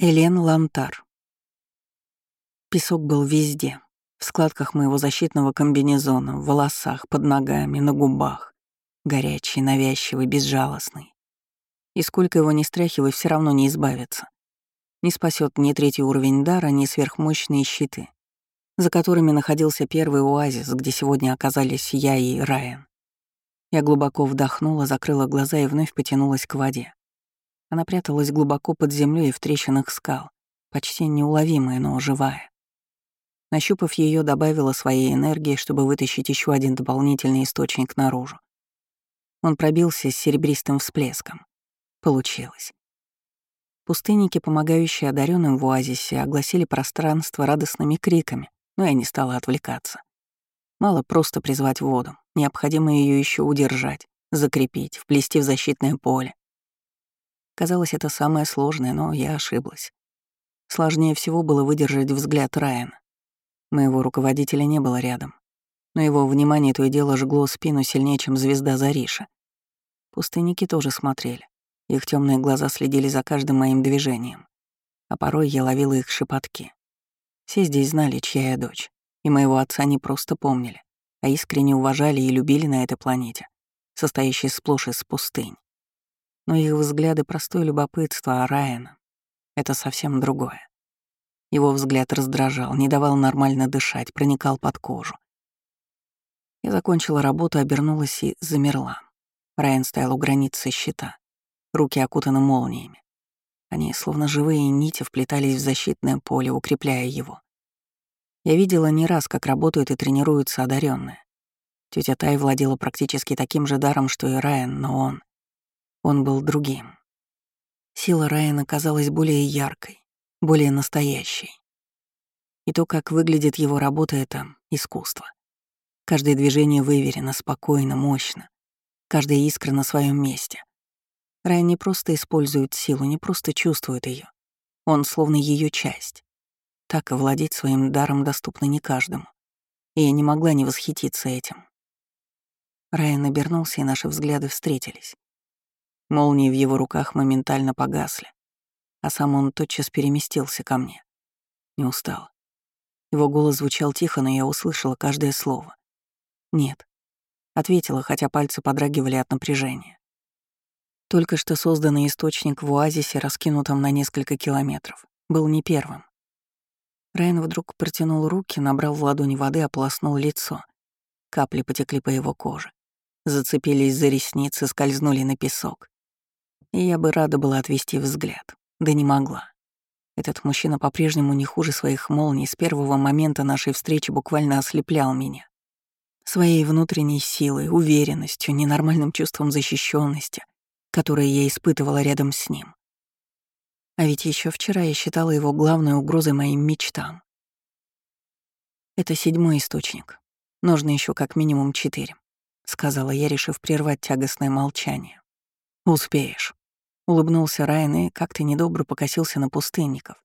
Элен Лантар. Песок был везде. В складках моего защитного комбинезона, в волосах, под ногами, на губах. Горячий, навязчивый, безжалостный. И сколько его ни стряхивай, все равно не избавиться. Не спасет ни третий уровень дара, ни сверхмощные щиты, за которыми находился первый оазис, где сегодня оказались я и Райан. Я глубоко вдохнула, закрыла глаза и вновь потянулась к воде. Она пряталась глубоко под землей в трещинах скал, почти неуловимая, но живая. Нащупав ее, добавила своей энергии, чтобы вытащить еще один дополнительный источник наружу. Он пробился с серебристым всплеском. Получилось. Пустынники, помогающие одаренным в оазисе, огласили пространство радостными криками, но я не стала отвлекаться. Мало просто призвать воду, необходимо ее еще удержать, закрепить, вплести в защитное поле. Казалось, это самое сложное, но я ошиблась. Сложнее всего было выдержать взгляд Райана. Моего руководителя не было рядом, но его внимание то и дело жгло спину сильнее, чем звезда Зариша. Пустынники тоже смотрели. Их темные глаза следили за каждым моим движением, а порой я ловила их шепотки. Все здесь знали, чья я дочь, и моего отца не просто помнили, а искренне уважали и любили на этой планете, состоящей сплошь из пустынь но их взгляды — простое любопытство, а Райана — это совсем другое. Его взгляд раздражал, не давал нормально дышать, проникал под кожу. Я закончила работу, обернулась и замерла. Райан стоял у границы щита, руки окутаны молниями. Они, словно живые нити, вплетались в защитное поле, укрепляя его. Я видела не раз, как работают и тренируются одаренные. Тетя Тай владела практически таким же даром, что и Райан, но он он был другим. Сила Райана казалась более яркой, более настоящей. И то, как выглядит его работа, — это искусство. Каждое движение выверено, спокойно, мощно. Каждая искра на своем месте. Райан не просто использует силу, не просто чувствует ее. Он словно ее часть. Так владеть своим даром доступно не каждому. И я не могла не восхититься этим. Райан обернулся, и наши взгляды встретились. Молнии в его руках моментально погасли, а сам он тотчас переместился ко мне. Не устал. Его голос звучал тихо, но я услышала каждое слово. «Нет», — ответила, хотя пальцы подрагивали от напряжения. Только что созданный источник в оазисе, раскинутом на несколько километров, был не первым. Райан вдруг протянул руки, набрал в ладони воды, ополоснул лицо. Капли потекли по его коже. Зацепились за ресницы, скользнули на песок и я бы рада была отвести взгляд, да не могла. Этот мужчина по-прежнему не хуже своих молний с первого момента нашей встречи буквально ослеплял меня. Своей внутренней силой, уверенностью, ненормальным чувством защищенности, которое я испытывала рядом с ним. А ведь еще вчера я считала его главной угрозой моим мечтам. Это седьмой источник. Нужно еще как минимум четыре, сказала я, решив прервать тягостное молчание. Успеешь. Улыбнулся Райан и как-то недобро покосился на пустынников,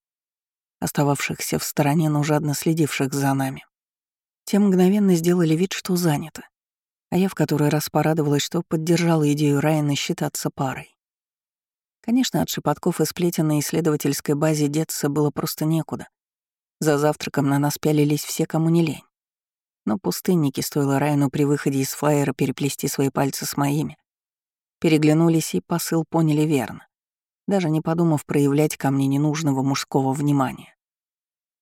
остававшихся в стороне, но жадно следивших за нами. Те мгновенно сделали вид, что заняты, а я в который раз порадовалась, что поддержала идею Райана считаться парой. Конечно, от шепотков и сплетен на исследовательской базе деться было просто некуда. За завтраком на нас пялились все, кому не лень. Но пустынники, стоило Райану при выходе из флайера переплести свои пальцы с моими, Переглянулись и посыл поняли верно, даже не подумав проявлять ко мне ненужного мужского внимания.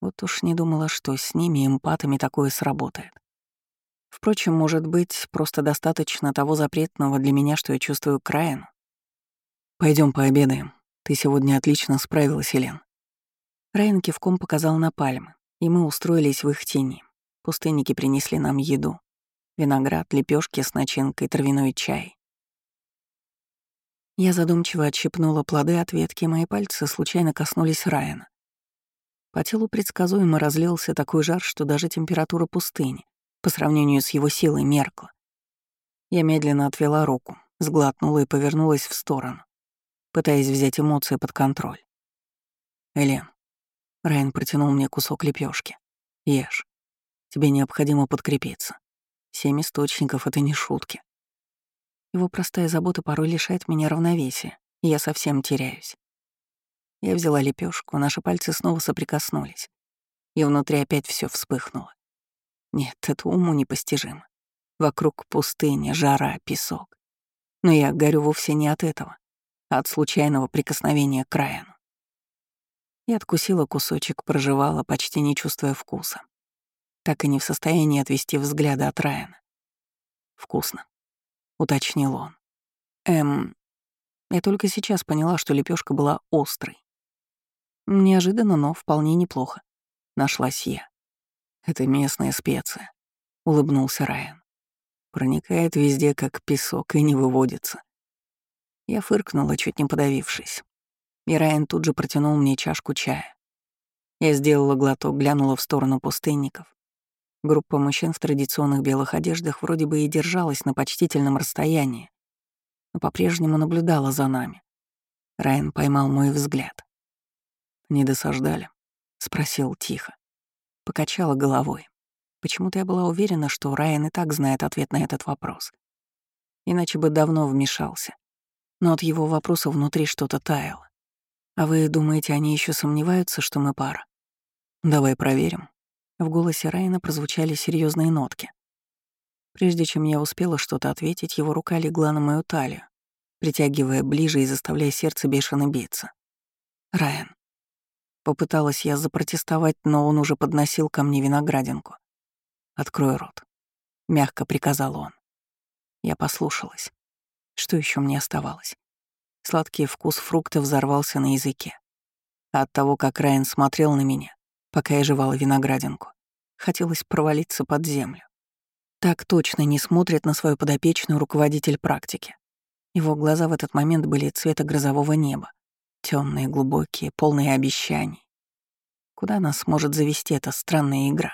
Вот уж не думала, что с ними, эмпатами, такое сработает. Впрочем, может быть, просто достаточно того запретного для меня, что я чувствую к. Пойдем пообедаем. Ты сегодня отлично справилась, Елен. Райан кивком показал на пальмы, и мы устроились в их тени. Пустынники принесли нам еду. Виноград, лепешки с начинкой, травяной чай. Я задумчиво отщипнула плоды от ветки, мои пальцы случайно коснулись Райана. По телу предсказуемо разлился такой жар, что даже температура пустыни по сравнению с его силой меркла. Я медленно отвела руку, сглотнула и повернулась в сторону, пытаясь взять эмоции под контроль. «Элен», — Райан протянул мне кусок лепешки. «Ешь. Тебе необходимо подкрепиться. Семь источников — это не шутки. Его простая забота порой лишает меня равновесия, и я совсем теряюсь. Я взяла лепешку, наши пальцы снова соприкоснулись, и внутри опять все вспыхнуло. Нет, это уму непостижимо. Вокруг пустыня, жара, песок. Но я горю вовсе не от этого, а от случайного прикосновения к Райану. Я откусила кусочек, проживала, почти не чувствуя вкуса. Так и не в состоянии отвести взгляда от Райана. «Вкусно», — уточнил он. «Эм...» Я только сейчас поняла, что лепешка была острой. Неожиданно, но вполне неплохо. Нашлась я. «Это местная специя», — улыбнулся Райан. «Проникает везде, как песок, и не выводится». Я фыркнула, чуть не подавившись. И Райан тут же протянул мне чашку чая. Я сделала глоток, глянула в сторону пустынников. Группа мужчин в традиционных белых одеждах вроде бы и держалась на почтительном расстоянии, но по-прежнему наблюдала за нами. Райан поймал мой взгляд. «Не досаждали?» — спросил тихо. Покачала головой. Почему-то я была уверена, что Райан и так знает ответ на этот вопрос. Иначе бы давно вмешался. Но от его вопроса внутри что-то таяло. «А вы думаете, они еще сомневаются, что мы пара?» «Давай проверим». В голосе Райана прозвучали серьезные нотки. Прежде чем я успела что-то ответить, его рука легла на мою талию, притягивая ближе и заставляя сердце бешено биться. «Райан». Попыталась я запротестовать, но он уже подносил ко мне виноградинку. «Открой рот», — мягко приказал он. Я послушалась. Что еще мне оставалось? Сладкий вкус фрукта взорвался на языке. А от того, как Райан смотрел на меня, пока я жевала виноградинку, хотелось провалиться под землю. Так точно не смотрит на свою подопечную руководитель практики. Его глаза в этот момент были цвета грозового неба, темные, глубокие, полные обещаний. Куда нас может завести эта странная игра?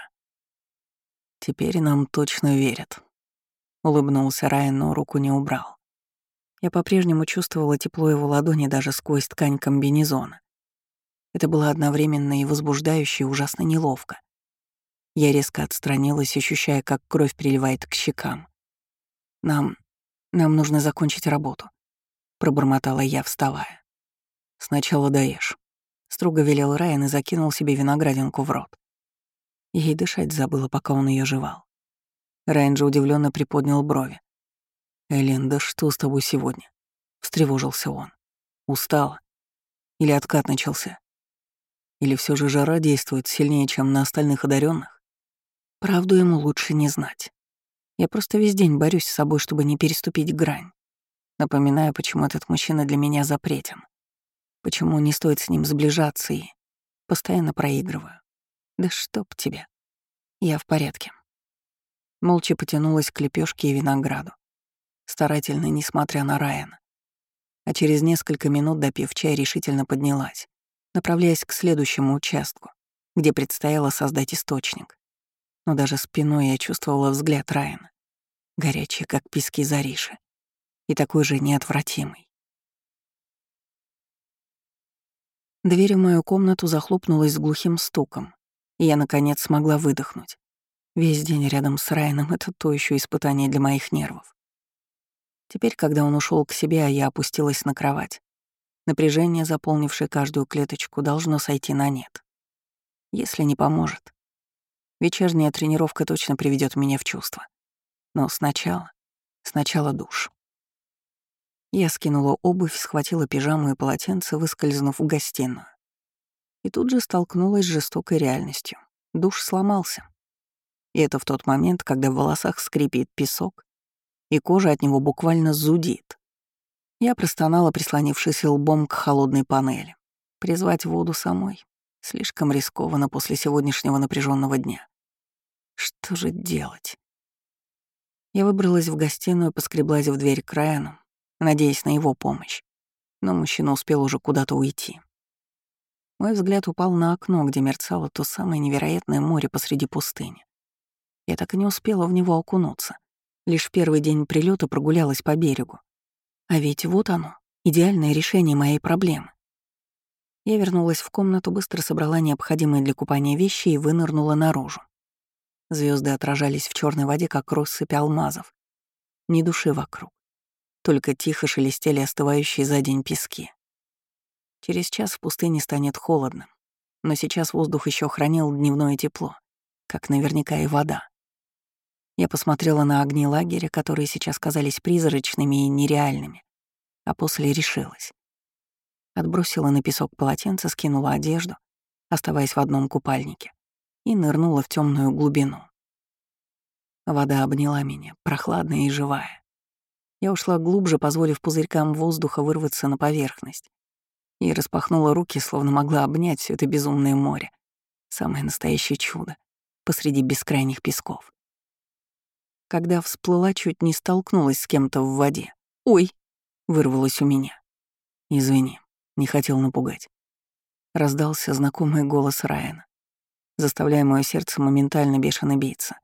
Теперь нам точно верят. Улыбнулся Райан, но руку не убрал. Я по-прежнему чувствовала тепло его ладони даже сквозь ткань комбинезона. Это было одновременно и возбуждающе, и ужасно неловко. Я резко отстранилась, ощущая, как кровь приливает к щекам. «Нам... нам нужно закончить работу», — пробормотала я, вставая. «Сначала даешь», — строго велел Райан и закинул себе виноградинку в рот. Ей дышать забыла, пока он ее жевал. Райан же удивленно приподнял брови. «Элен, да что с тобой сегодня?» — встревожился он. «Устала? Или откат начался? Или все же жара действует сильнее, чем на остальных одаренных? Правду ему лучше не знать. Я просто весь день борюсь с собой, чтобы не переступить грань. Напоминаю, почему этот мужчина для меня запретен. Почему не стоит с ним сближаться и... Постоянно проигрываю. Да чтоб тебя. Я в порядке. Молча потянулась к лепешке и винограду старательно несмотря на Райана. А через несколько минут, допив чай, решительно поднялась, направляясь к следующему участку, где предстояло создать источник. Но даже спиной я чувствовала взгляд Райана, горячий, как пески Зариши, и такой же неотвратимый. Дверь в мою комнату захлопнулась с глухим стуком, и я, наконец, смогла выдохнуть. Весь день рядом с Райаном — это то еще испытание для моих нервов. Теперь, когда он ушел к себе, а я опустилась на кровать, напряжение, заполнившее каждую клеточку, должно сойти на нет. Если не поможет. Вечерняя тренировка точно приведет меня в чувство. Но сначала, сначала душ. Я скинула обувь, схватила пижаму и полотенце, выскользнув в гостиную. И тут же столкнулась с жестокой реальностью. Душ сломался. И это в тот момент, когда в волосах скрипит песок, и кожа от него буквально зудит. Я простонала, прислонившись лбом к холодной панели. Призвать воду самой слишком рискованно после сегодняшнего напряженного дня. Что же делать? Я выбралась в гостиную, поскреблась в дверь к Райану, надеясь на его помощь. Но мужчина успел уже куда-то уйти. Мой взгляд упал на окно, где мерцало то самое невероятное море посреди пустыни. Я так и не успела в него окунуться. Лишь в первый день прилета прогулялась по берегу. А ведь вот оно, идеальное решение моей проблемы. Я вернулась в комнату, быстро собрала необходимые для купания вещи и вынырнула наружу. Звезды отражались в черной воде, как россыпь алмазов. Ни души вокруг. Только тихо шелестели остывающие за день пески. Через час в пустыне станет холодно, но сейчас воздух еще хранил дневное тепло, как наверняка и вода. Я посмотрела на огни лагеря, которые сейчас казались призрачными и нереальными, а после решилась. Отбросила на песок полотенце, скинула одежду, оставаясь в одном купальнике, и нырнула в темную глубину. Вода обняла меня, прохладная и живая. Я ушла глубже, позволив пузырькам воздуха вырваться на поверхность, и распахнула руки, словно могла обнять все это безумное море. Самое настоящее чудо посреди бескрайних песков. Когда всплыла, чуть не столкнулась с кем-то в воде. «Ой!» — вырвалось у меня. «Извини, не хотел напугать». Раздался знакомый голос Райана, заставляя мое сердце моментально бешено биться.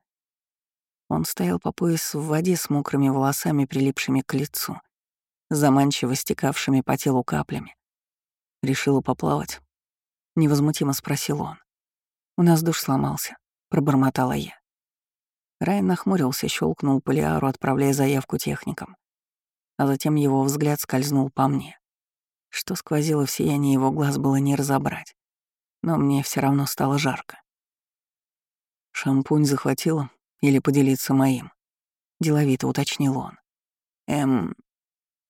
Он стоял по пояс в воде с мокрыми волосами, прилипшими к лицу, заманчиво стекавшими по телу каплями. Решила поплавать. Невозмутимо спросил он. «У нас душ сломался», — пробормотала я. Райан нахмурился, щелкнул полиару, отправляя заявку техникам. А затем его взгляд скользнул по мне. Что сквозило в сиянии его глаз, было не разобрать. Но мне все равно стало жарко. Шампунь захватила, или поделиться моим?» — деловито уточнил он. «Эм,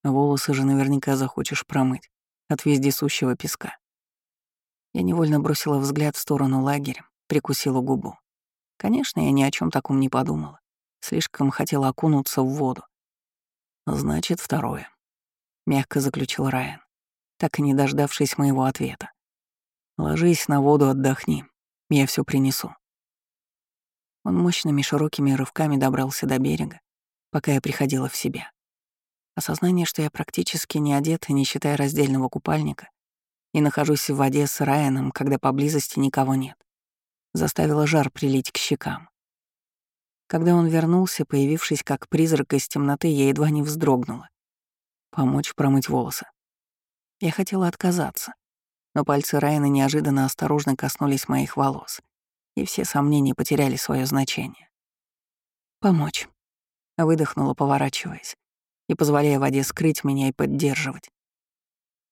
волосы же наверняка захочешь промыть от вездесущего песка». Я невольно бросила взгляд в сторону лагеря, прикусила губу. Конечно, я ни о чем таком не подумала. Слишком хотела окунуться в воду. «Значит, второе», — мягко заключил Райан, так и не дождавшись моего ответа. «Ложись на воду, отдохни. Я все принесу». Он мощными широкими рывками добрался до берега, пока я приходила в себя. Осознание, что я практически не одета, не считая раздельного купальника, и нахожусь в воде с Райаном, когда поблизости никого нет, заставило жар прилить к щекам. Когда он вернулся, появившись как призрак из темноты, я едва не вздрогнула. Помочь промыть волосы. Я хотела отказаться, но пальцы Райана неожиданно осторожно коснулись моих волос — и все сомнения потеряли свое значение. «Помочь», — выдохнула, поворачиваясь, и позволяя воде скрыть меня и поддерживать.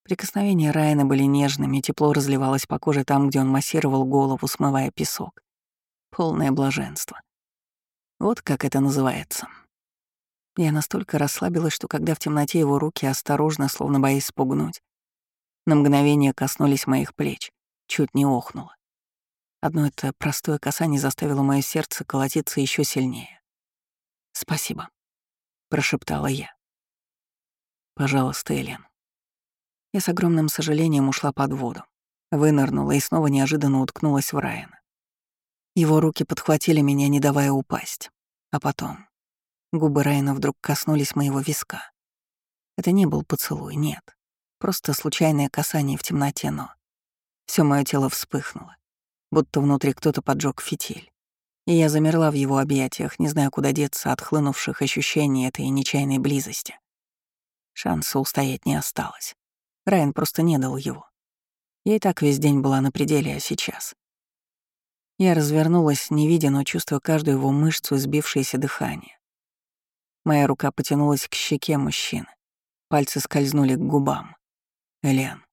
Прикосновения Райана были нежными, тепло разливалось по коже там, где он массировал голову, смывая песок. Полное блаженство. Вот как это называется. Я настолько расслабилась, что когда в темноте его руки осторожно, словно боясь спугнуть, на мгновение коснулись моих плеч, чуть не охнуло. Одно это простое касание заставило мое сердце колотиться еще сильнее. «Спасибо», — прошептала я. «Пожалуйста, Элен». Я с огромным сожалением ушла под воду, вынырнула и снова неожиданно уткнулась в Райана. Его руки подхватили меня, не давая упасть. А потом губы Райана вдруг коснулись моего виска. Это не был поцелуй, нет. Просто случайное касание в темноте, но... все мое тело вспыхнуло будто внутри кто-то поджег фитиль. И я замерла в его объятиях, не зная, куда деться от хлынувших ощущений этой нечаянной близости. Шанса устоять не осталось. Райан просто не дал его. Я и так весь день была на пределе, а сейчас... Я развернулась, не видя, но чувствуя каждую его мышцу и сбившееся дыхание. Моя рука потянулась к щеке мужчины. Пальцы скользнули к губам. Элен.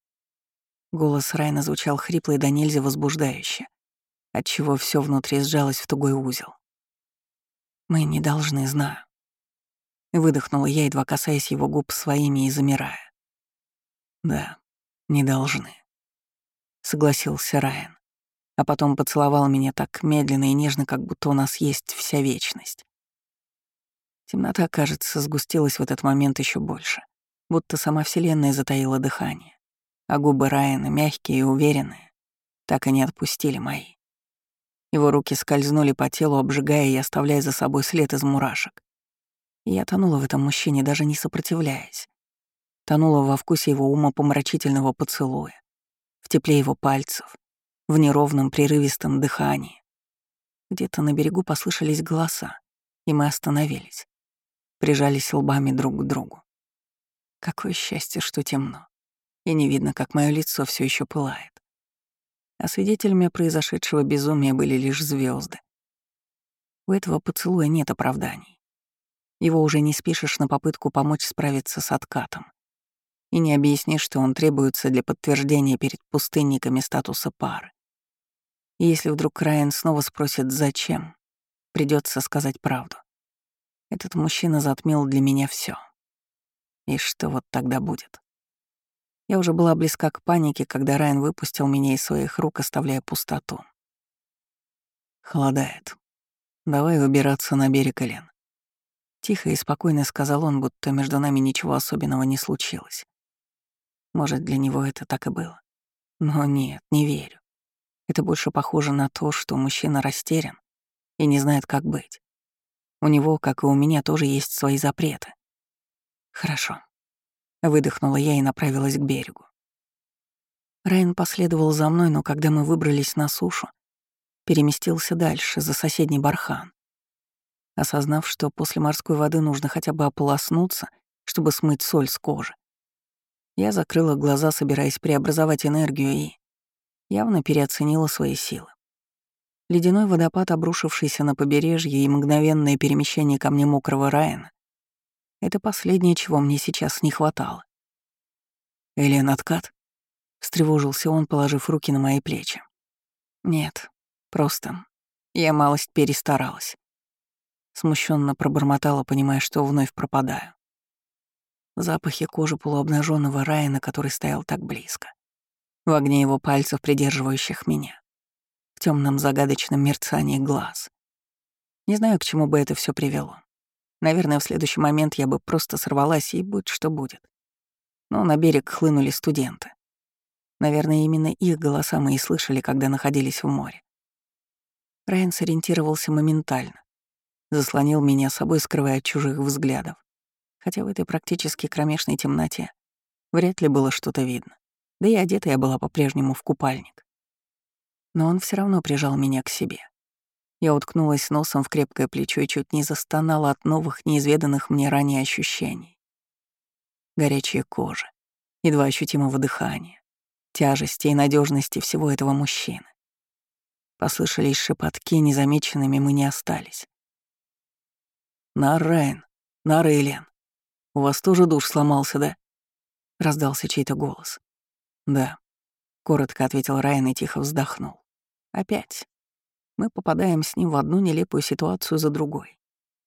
Голос Райна звучал хрипло и до нельзя возбуждающе, отчего все внутри сжалось в тугой узел. «Мы не должны, знаю». Выдохнула я, едва касаясь его губ своими и замирая. «Да, не должны», — согласился Райан, а потом поцеловал меня так медленно и нежно, как будто у нас есть вся вечность. Темнота, кажется, сгустилась в этот момент еще больше, будто сама Вселенная затаила дыхание а губы Райана, мягкие и уверенные, так и не отпустили мои. Его руки скользнули по телу, обжигая и оставляя за собой след из мурашек. Я тонула в этом мужчине, даже не сопротивляясь. Тонула во вкусе его умопомрачительного поцелуя, в тепле его пальцев, в неровном прерывистом дыхании. Где-то на берегу послышались голоса, и мы остановились, прижались лбами друг к другу. Какое счастье, что темно и не видно, как мое лицо все еще пылает. А свидетелями произошедшего безумия были лишь звезды. У этого поцелуя нет оправданий. Его уже не спишешь на попытку помочь справиться с откатом. И не объяснишь, что он требуется для подтверждения перед пустынниками статуса пары. И если вдруг Райан снова спросит «зачем?», придется сказать правду. Этот мужчина затмил для меня все. И что вот тогда будет? Я уже была близка к панике, когда Райан выпустил меня из своих рук, оставляя пустоту. Холодает. Давай выбираться на берег, Элен. Тихо и спокойно сказал он, будто между нами ничего особенного не случилось. Может, для него это так и было. Но нет, не верю. Это больше похоже на то, что мужчина растерян и не знает, как быть. У него, как и у меня, тоже есть свои запреты. Хорошо. Выдохнула я и направилась к берегу. Райан последовал за мной, но когда мы выбрались на сушу, переместился дальше, за соседний бархан. Осознав, что после морской воды нужно хотя бы ополоснуться, чтобы смыть соль с кожи, я закрыла глаза, собираясь преобразовать энергию и явно переоценила свои силы. Ледяной водопад, обрушившийся на побережье и мгновенное перемещение ко мне мокрого Райана — это последнее, чего мне сейчас не хватало. «Элен, откат?» — встревожился он, положив руки на мои плечи. «Нет, просто я малость перестаралась». Смущенно пробормотала, понимая, что вновь пропадаю. Запахи кожи полуобнаженного Райана, который стоял так близко. В огне его пальцев, придерживающих меня. В темном загадочном мерцании глаз. Не знаю, к чему бы это все привело. Наверное, в следующий момент я бы просто сорвалась, и будь что будет. Но на берег хлынули студенты. Наверное, именно их голоса мы и слышали, когда находились в море. Райан сориентировался моментально. Заслонил меня собой, скрывая от чужих взглядов хотя в этой практически кромешной темноте вряд ли было что-то видно, да и одета я была по-прежнему в купальник. Но он все равно прижал меня к себе. Я уткнулась носом в крепкое плечо и чуть не застонала от новых, неизведанных мне ранее ощущений. Горячая кожа, едва ощутимого дыхания, тяжести и надежности всего этого мужчины. Послышались шепотки, незамеченными мы не остались. «Нарен, Нарелен, у вас тоже душ сломался, да?» Раздался чей-то голос. «Да», — коротко ответил Райан и тихо вздохнул. «Опять. Мы попадаем с ним в одну нелепую ситуацию за другой.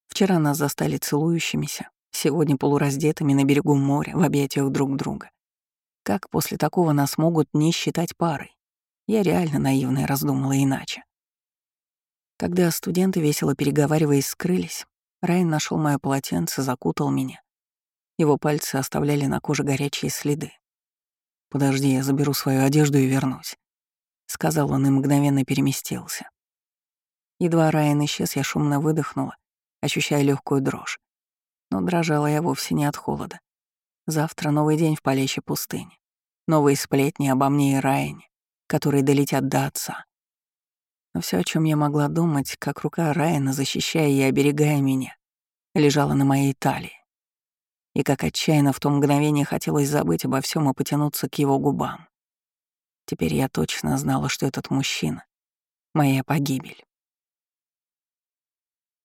Вчера нас застали целующимися, сегодня полураздетыми на берегу моря, в объятиях друг друга. Как после такого нас могут не считать парой? Я реально наивная раздумала иначе. Когда студенты, весело переговариваясь, скрылись, Райан нашел мое полотенце, закутал меня его пальцы оставляли на коже горячие следы. «Подожди, я заберу свою одежду и вернусь», — сказал он и мгновенно переместился. Едва Райан исчез, я шумно выдохнула, ощущая легкую дрожь. Но дрожала я вовсе не от холода. Завтра новый день в палящей пустыне. Новые сплетни обо мне и Райане, которые долетят до отца. Но все, о чем я могла думать, как рука Райана, защищая и оберегая меня, лежала на моей талии и как отчаянно в то мгновение хотелось забыть обо всем и потянуться к его губам. Теперь я точно знала, что этот мужчина — моя погибель.